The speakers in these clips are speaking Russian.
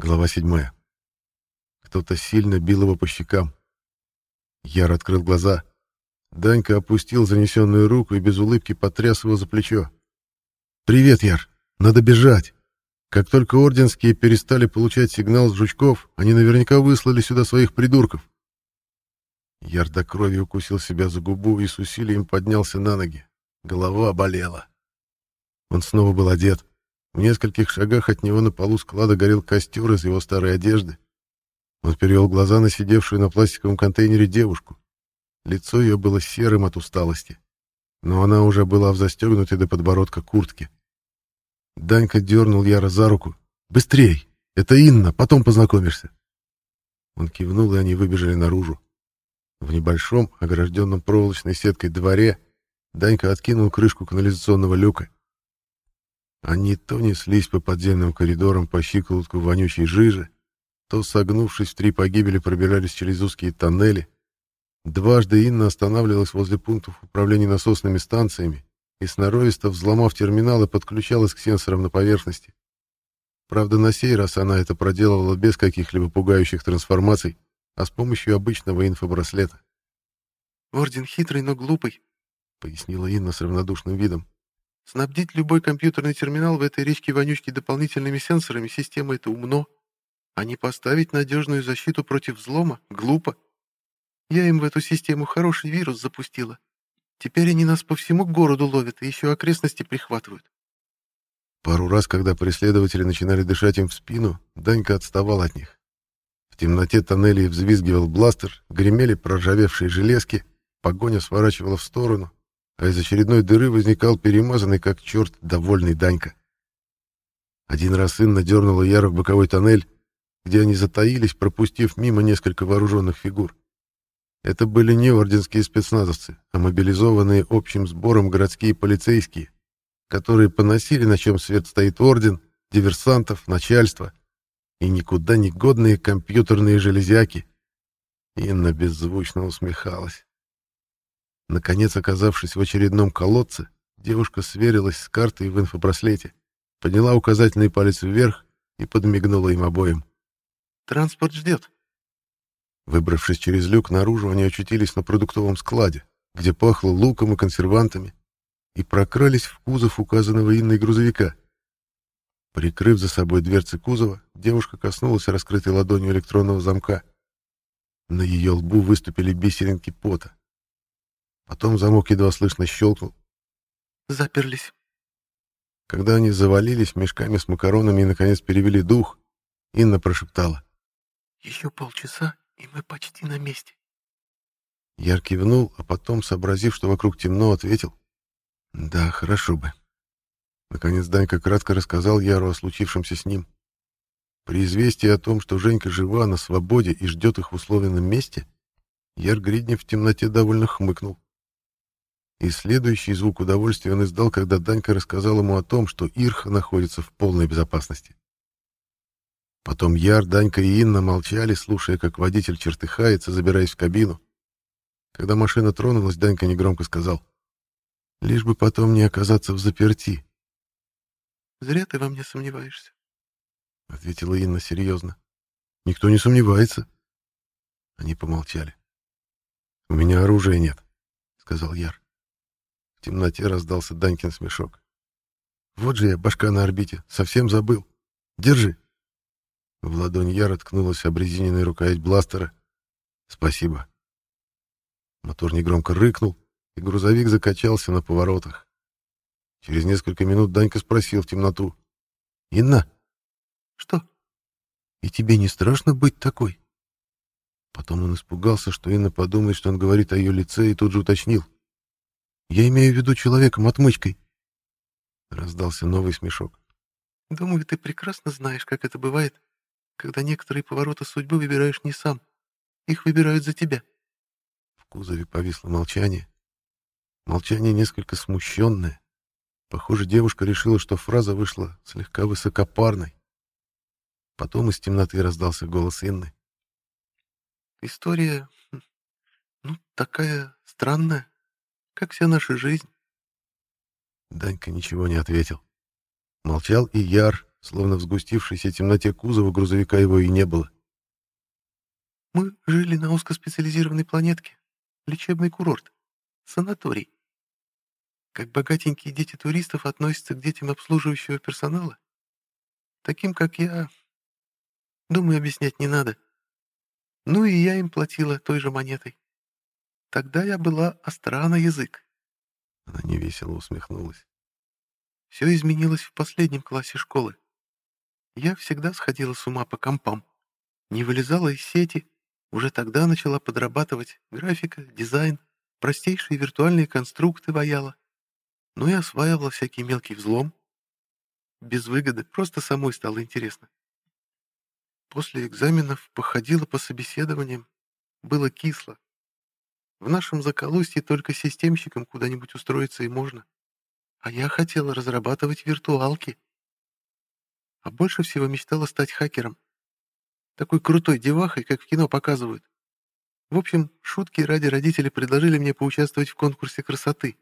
Глава 7. Кто-то сильно бил его по щекам. Яр открыл глаза. Данька опустил занесенную руку и без улыбки потряс его за плечо. «Привет, Яр! Надо бежать!» Как только орденские перестали получать сигнал с жучков, они наверняка выслали сюда своих придурков. Яр до крови укусил себя за губу и с усилием поднялся на ноги. Голова болела. Он снова был одет. В нескольких шагах от него на полу склада горел костер из его старой одежды. Он перевел глаза на сидевшую на пластиковом контейнере девушку. Лицо ее было серым от усталости, но она уже была в застегнутой до подбородка куртке. Данька дернул Яра за руку. «Быстрей! Это Инна, потом познакомишься!» Он кивнул, и они выбежали наружу. В небольшом, огражденном проволочной сеткой дворе Данька откинул крышку канализационного люка. Они то неслись по подземным коридорам по щиколотку вонючей жижи, то, согнувшись в три погибели, пробирались через узкие тоннели. Дважды Инна останавливалась возле пунктов управления насосными станциями и, сноровисто взломав терминалы, подключалась к сенсорам на поверхности. Правда, на сей раз она это проделывала без каких-либо пугающих трансформаций, а с помощью обычного инфобраслета. «Орден хитрый, но глупый», — пояснила Инна с равнодушным видом. «Снабдить любой компьютерный терминал в этой речке-вонючки дополнительными сенсорами системы — это умно, а не поставить надежную защиту против взлома — глупо. Я им в эту систему хороший вирус запустила. Теперь они нас по всему городу ловят и еще окрестности прихватывают. Пару раз, когда преследователи начинали дышать им в спину, Данька отставал от них. В темноте тоннелей взвизгивал бластер, гремели проржавевшие железки, погоня сворачивала в сторону, а из очередной дыры возникал перемазанный как черт довольный Данька. Один раз Инна дернула Яра в боковой тоннель, где они затаились, пропустив мимо несколько вооруженных фигур. Это были не орденские спецназовцы, а мобилизованные общим сбором городские полицейские, которые поносили, на чем свет стоит орден, диверсантов, начальство и никуда не годные компьютерные железяки. Инна беззвучно усмехалась. Наконец, оказавшись в очередном колодце, девушка сверилась с картой в инфобраслете, подняла указательный палец вверх и подмигнула им обоим. «Транспорт ждет», Выбравшись через люк наружу, они очутились на продуктовом складе, где пахло луком и консервантами, и прокрались в кузов указанного Инной грузовика. Прикрыв за собой дверцы кузова, девушка коснулась раскрытой ладонью электронного замка. На ее лбу выступили бисеринки пота. Потом замок едва слышно щелкнул. «Заперлись». Когда они завалились мешками с макаронами и, наконец, перевели дух, Инна прошептала. «Еще полчаса, и мы почти на месте. Яр кивнул, а потом, сообразив, что вокруг темно, ответил. «Да, хорошо бы». Наконец Данька кратко рассказал Яру о случившемся с ним. При известии о том, что Женька жива, на свободе и ждет их в условленном месте, Яр Гриднев в темноте довольно хмыкнул. И следующий звук удовольствия он издал, когда Данька рассказал ему о том, что Ирха находится в полной безопасности. Потом Яр, Данька и Инна молчали, слушая, как водитель чертыхается, забираясь в кабину. Когда машина тронулась, Данька негромко сказал. «Лишь бы потом не оказаться в заперти». «Зря ты во мне сомневаешься», — ответила Инна серьезно. «Никто не сомневается». Они помолчали. «У меня оружия нет», — сказал Яр. В темноте раздался Данькин смешок. «Вот же я, башка на орбите, совсем забыл. Держи». В ладонь Яра ткнулась обрезиненная рукоять бластера. «Спасибо». Мотор негромко рыкнул, и грузовик закачался на поворотах. Через несколько минут Данька спросил в темноту. «Инна?» «Что?» «И тебе не страшно быть такой?» Потом он испугался, что Инна подумает, что он говорит о ее лице, и тут же уточнил. «Я имею в виду человеком-отмычкой». Раздался новый смешок. «Думаю, ты прекрасно знаешь, как это бывает, когда некоторые повороты судьбы выбираешь не сам. Их выбирают за тебя. В кузове повисло молчание. Молчание несколько смущенное. Похоже, девушка решила, что фраза вышла слегка высокопарной. Потом из темноты раздался голос Инны. «История, хм, ну, такая странная, как вся наша жизнь». Данька ничего не ответил. Молчал и Яр, словно в сгустившейся темноте кузова грузовика его и не было. «Мы жили на узкоспециализированной планетке. Лечебный курорт. Санаторий. Как богатенькие дети туристов относятся к детям обслуживающего персонала, таким, как я, думаю, объяснять не надо. Ну и я им платила той же монетой. Тогда я была остра на язык. Она невесело усмехнулась. Все изменилось в последнем классе школы. Я всегда сходила с ума по компам. Не вылезала из сети. Уже тогда начала подрабатывать. Графика, дизайн, простейшие виртуальные конструкты ваяла. Ну и осваивала всякий мелкий взлом. Без выгоды, просто самой стало интересно. После экзаменов походила по собеседованиям. Было кисло. В нашем заколустье только системщиком куда-нибудь устроиться и можно. А я хотела разрабатывать виртуалки. А больше всего мечтала стать хакером. Такой крутой девахой, как в кино показывают. В общем, шутки ради родители предложили мне поучаствовать в конкурсе красоты.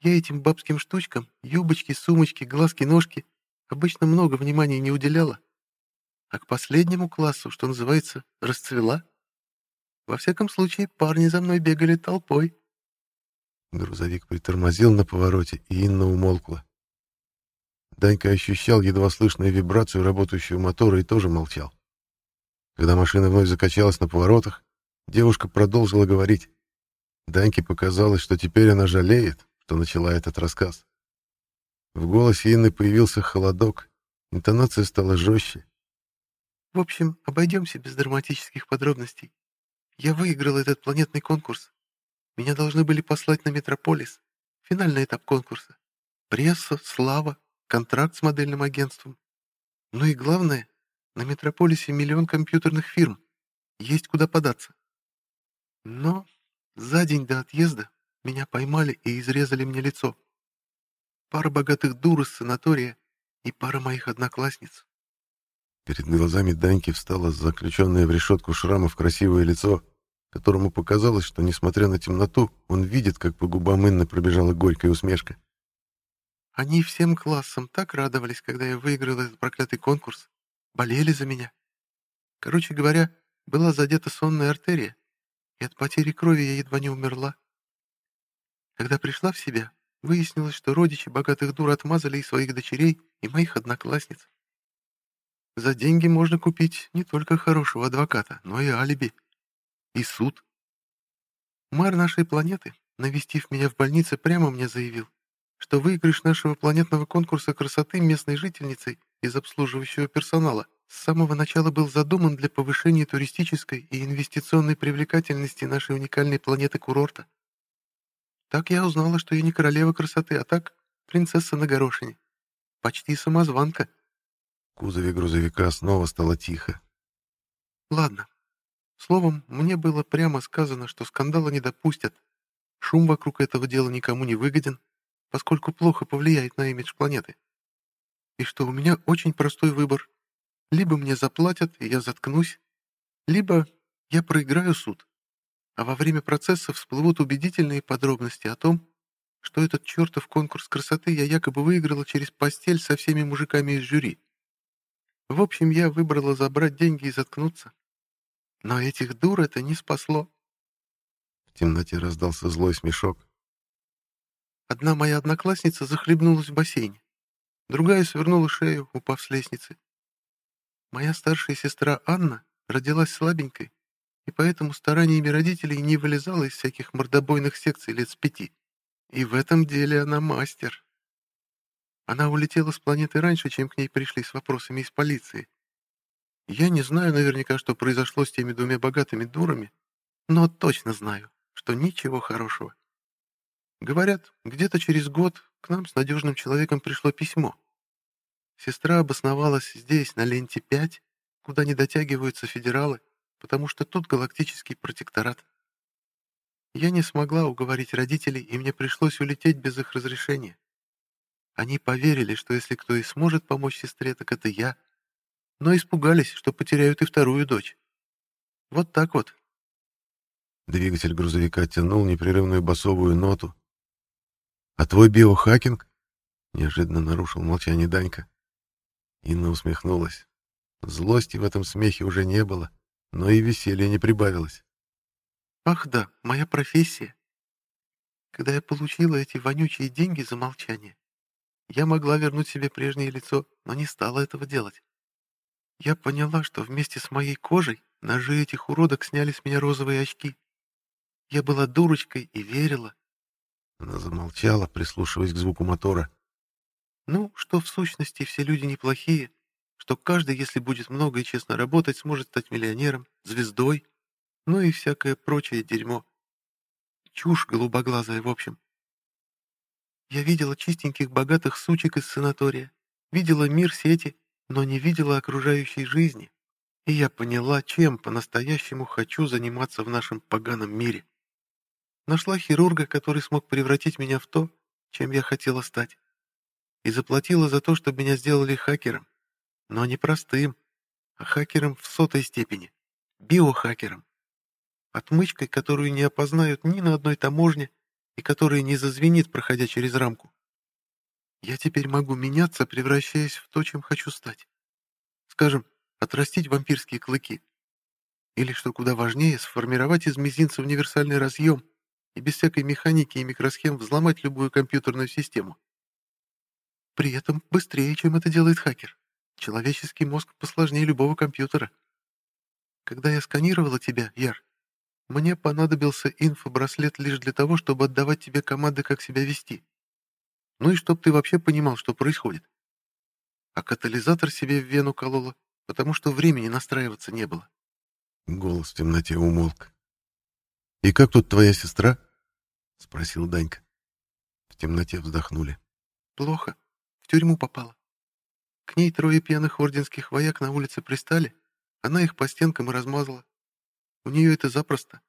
Я этим бабским штучкам, юбочки, сумочки, глазки, ножки, обычно много внимания не уделяла. А к последнему классу, что называется, расцвела. Во всяком случае, парни за мной бегали толпой. Грузовик притормозил на повороте, и Инна умолкла. Данька ощущал едва слышную вибрацию работающего мотора и тоже молчал. Когда машина вновь закачалась на поворотах, девушка продолжила говорить. Даньке показалось, что теперь она жалеет, что начала этот рассказ. В голосе Инны появился холодок, интонация стала жестче. В общем, обойдемся без драматических подробностей. Я выиграл этот планетный конкурс. Меня должны были послать на Метрополис. Финальный этап конкурса. Пресса, слава, контракт с модельным агентством. Ну и главное, на Метрополисе миллион компьютерных фирм. Есть куда податься. Но за день до отъезда меня поймали и изрезали мне лицо. Пара богатых дур из санатория и пара моих одноклассниц. Перед глазами Даньки встало заключенное в решетку шрамов красивое лицо, которому показалось, что, несмотря на темноту, он видит, как по губам Инны пробежала горькая усмешка. Они всем классом так радовались, когда я выиграл этот проклятый конкурс. Болели за меня. Короче говоря, была задета сонная артерия, и от потери крови я едва не умерла. Когда пришла в себя, выяснилось, что родичи богатых дур отмазали и своих дочерей, и моих одноклассниц. За деньги можно купить не только хорошего адвоката, но и алиби. И суд. Мэр нашей планеты, навестив меня в больнице, прямо мне заявил, что выигрыш нашего планетного конкурса красоты местной жительницей из обслуживающего персонала с самого начала был задуман для повышения туристической и инвестиционной привлекательности нашей уникальной планеты-курорта. Так я узнала, что я не королева красоты, а так принцесса на горошине. Почти самозванка. Кузове грузовика снова стало тихо. Ладно. Словом, мне было прямо сказано, что скандала не допустят. Шум вокруг этого дела никому не выгоден, поскольку плохо повлияет на имидж планеты. И что у меня очень простой выбор. Либо мне заплатят, и я заткнусь, либо я проиграю суд. А во время процесса всплывут убедительные подробности о том, что этот чертов конкурс красоты я якобы выиграла через постель со всеми мужиками из жюри. В общем, я выбрала забрать деньги и заткнуться. Но этих дур это не спасло. В темноте раздался злой смешок. Одна моя одноклассница захлебнулась в бассейне. Другая свернула шею, упав с лестницы. Моя старшая сестра Анна родилась слабенькой, и поэтому стараниями родителей не вылезала из всяких мордобойных секций лет с пяти. И в этом деле она мастер. Она улетела с планеты раньше, чем к ней пришли с вопросами из полиции. Я не знаю наверняка, что произошло с теми двумя богатыми дурами, но точно знаю, что ничего хорошего. Говорят, где-то через год к нам с надежным человеком пришло письмо. Сестра обосновалась здесь, на ленте 5, куда не дотягиваются федералы, потому что тут галактический протекторат. Я не смогла уговорить родителей, и мне пришлось улететь без их разрешения. Они поверили, что если кто и сможет помочь сестре, так это я, но испугались, что потеряют и вторую дочь. Вот так вот. Двигатель грузовика тянул непрерывную басовую ноту. «А твой биохакинг?» — неожиданно нарушил молчание Данька. Инна усмехнулась. Злости в этом смехе уже не было, но и веселья не прибавилось. «Ах да, моя профессия. Когда я получила эти вонючие деньги за молчание, я могла вернуть себе прежнее лицо, но не стала этого делать. Я поняла, что вместе с моей кожей ножи этих уродок сняли с меня розовые очки. Я была дурочкой и верила. Она замолчала, прислушиваясь к звуку мотора. Ну, что в сущности все люди неплохие, что каждый, если будет много и честно работать, сможет стать миллионером, звездой, ну и всякое прочее дерьмо. Чушь голубоглазая, в общем. Я видела чистеньких богатых сучек из санатория, видела мир сети, но не видела окружающей жизни. И я поняла, чем по-настоящему хочу заниматься в нашем поганом мире. Нашла хирурга, который смог превратить меня в то, чем я хотела стать. И заплатила за то, чтобы меня сделали хакером. Но не простым, а хакером в сотой степени. Биохакером. Отмычкой, которую не опознают ни на одной таможне и которая не зазвенит, проходя через рамку. Я теперь могу меняться, превращаясь в то, чем хочу стать. Скажем, отрастить вампирские клыки. Или, что куда важнее, сформировать из мизинца универсальный разъем и без всякой механики и микросхем взломать любую компьютерную систему. При этом быстрее, чем это делает хакер. Человеческий мозг посложнее любого компьютера. Когда я сканировала тебя, Яр, мне понадобился инфобраслет лишь для того, чтобы отдавать тебе команды, как себя вести. Ну и чтоб ты вообще понимал, что происходит. А катализатор себе в вену колола, потому что времени настраиваться не было. Голос в темноте умолк. «И как тут твоя сестра?» — спросил Данька. В темноте вздохнули. «Плохо. В тюрьму попала. К ней трое пьяных орденских вояк на улице пристали, она их по стенкам и размазала. У нее это запросто.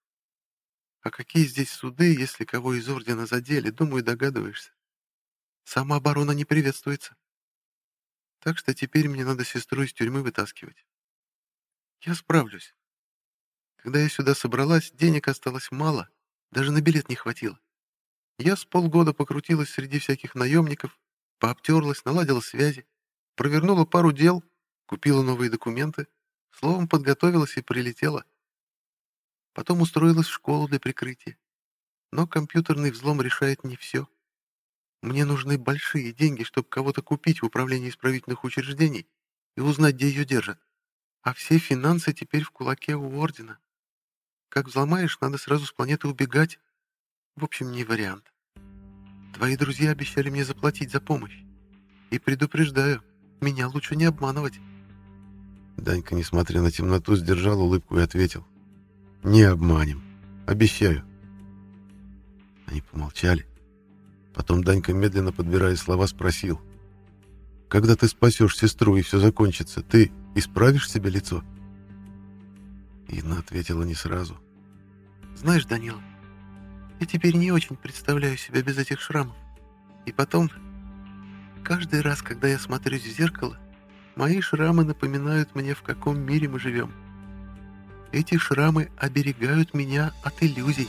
А какие здесь суды, если кого из ордена задели, думаю, догадываешься. Самооборона не приветствуется. Так что теперь мне надо сестру из тюрьмы вытаскивать. Я справлюсь. Когда я сюда собралась, денег осталось мало, даже на билет не хватило. Я с полгода покрутилась среди всяких наемников, пообтерлась, наладила связи, провернула пару дел, купила новые документы, словом, подготовилась и прилетела. Потом устроилась в школу для прикрытия. Но компьютерный взлом решает не все. Мне нужны большие деньги, чтобы кого-то купить в управлении исправительных учреждений и узнать, где ее держат. А все финансы теперь в кулаке у Ордена. Как взломаешь, надо сразу с планеты убегать. В общем, не вариант. Твои друзья обещали мне заплатить за помощь. И предупреждаю, меня лучше не обманывать. Данька, несмотря на темноту, сдержал улыбку и ответил. «Не обманем. Обещаю». Они помолчали. Потом Данька, медленно подбирая слова, спросил. «Когда ты спасешь сестру и все закончится, ты исправишь себе лицо?» Инна ответила не сразу. «Знаешь, Данила, я теперь не очень представляю себя без этих шрамов. И потом, каждый раз, когда я смотрюсь в зеркало, мои шрамы напоминают мне, в каком мире мы живем. Эти шрамы оберегают меня от иллюзий».